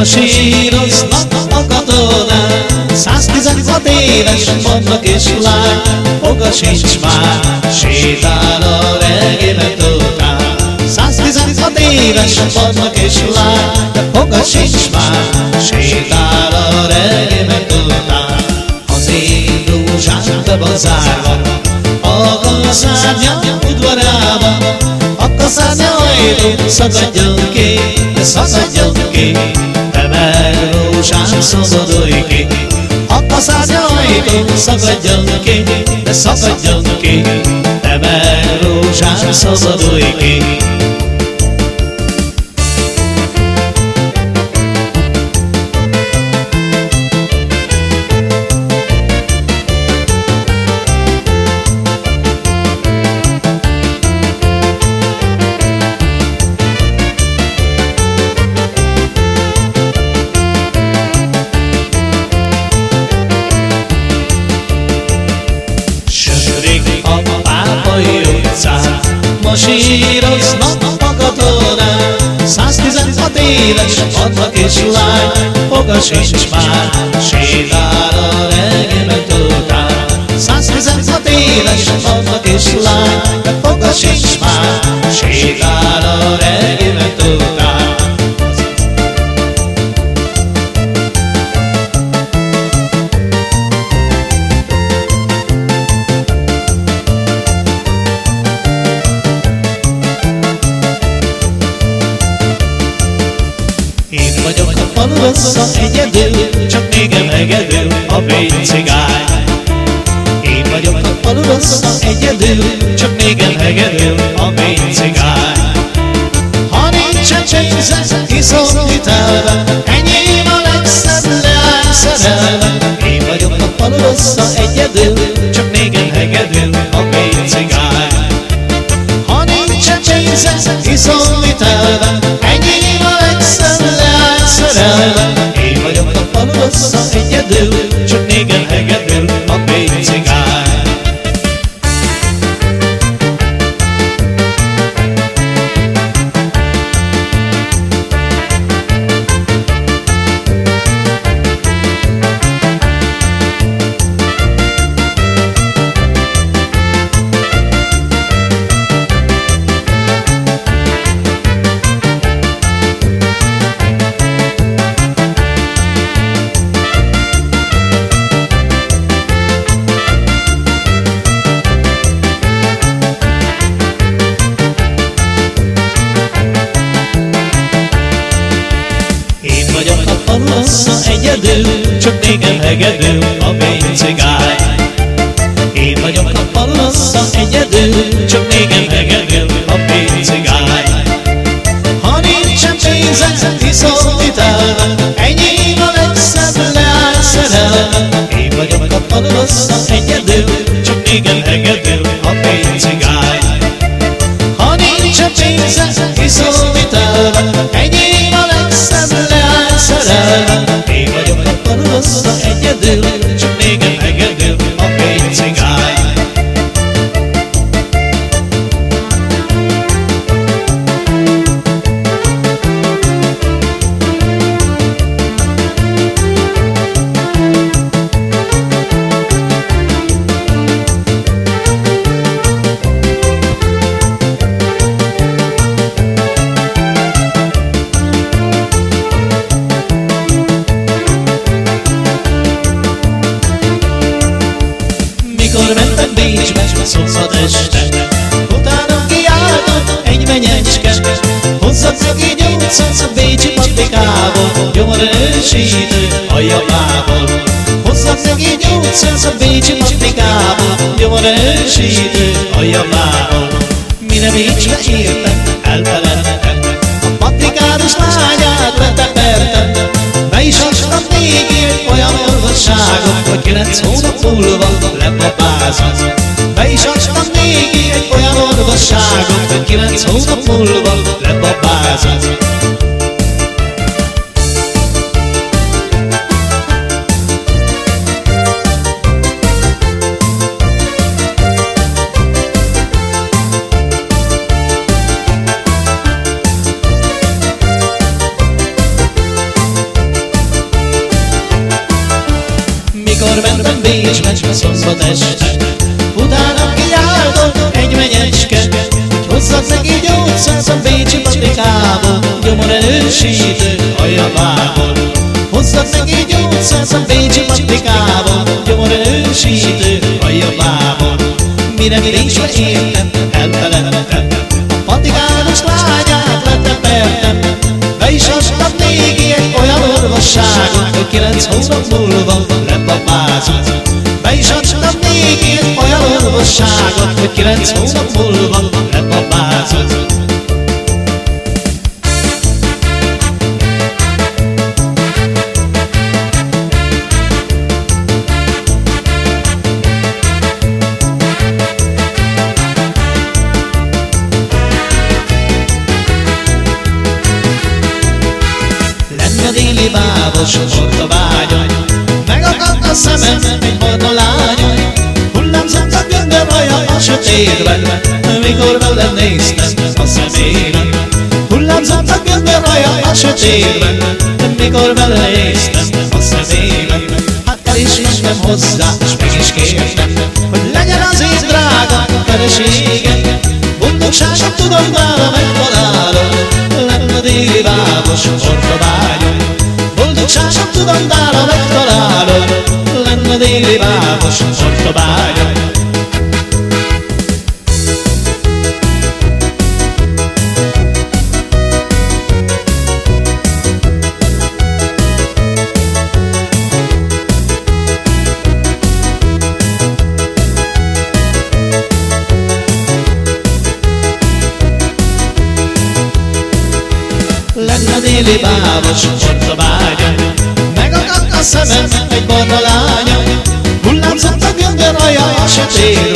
masíroznak a katonák. 116 éves vannak és lány, foga sincs már, sétál a regiment után. 116 éves vannak és lány, de foga sincs már, sétál a regiment után. Az én rózsám van zárva, a gazárnya udvarába, a kaszárnya ajtó szakadjon ki, szakadjon ki, rózsám szabadulj ki. A szárnya ajtó szakadjon ki, de szakadjon ki, te meg rózsám szabadulj ki. Masíroznak a katonák. 116 éves vannak és lány, foga sincs már, sétál a után. 116 éves vannak és lány, vagyok a falu rossza egyedül, csak még elegedül a cigány. Én vagyok a falu rossza egyedül, csak még elegedül a cigány. Ha nincsen pénze, iszom hitelve, egyedül, csak négen hegedül a cigány. Én vagyok a falu rossza egyedül, csak négen hegedül a cigány. Ha nincsen pénze, iszom hitelve, enyém a legszebb leány. Én vagyok a falu rossza egyedül, csak négen hegedül a cigány. Ha nincsen pénze, iszom a Ősítő a japából Hozzad neki nyolcszor a Bécsi patikából Gyomor ősítő a japából Mire Bécsbe értem, elfeledtem. A patikáros lányát letepertem Be is adtam egy olyan orvosságot Hogy kilenc hónap múlva lepapázom este Utána kiáltott egy menyecske Hogy hozzak neki gyógyszert a Bécsi patikából Gyomor erősítő a javából Hozzak neki gyógyszert a Bécsi patikából Gyomor erősítő a javából Mire mi nincs értem, elfeledtem. A patikános lányát letepertem Be is adtam néki egy olyan orvosságot Hogy kilenc hónap múlva orvosságot Hogy kilenc hónap múlva lepapázott. Lenne déli bábos, a vágyam. Megakadt a szemem, egy barna lányom sötétben Mikor vele néztem a szemébe Hát el is mentem hozzá, és meg is kértem Hogy legyen az én drága feleségem. Boldogságot tudom nála megtalálom Lenne orra vágyom. Boldogságot tudom nála megtalálom Déli bábos, ott a vágyam Megakadt a szemem, egy barna lányom Hullámzott a göndör haja a sötétben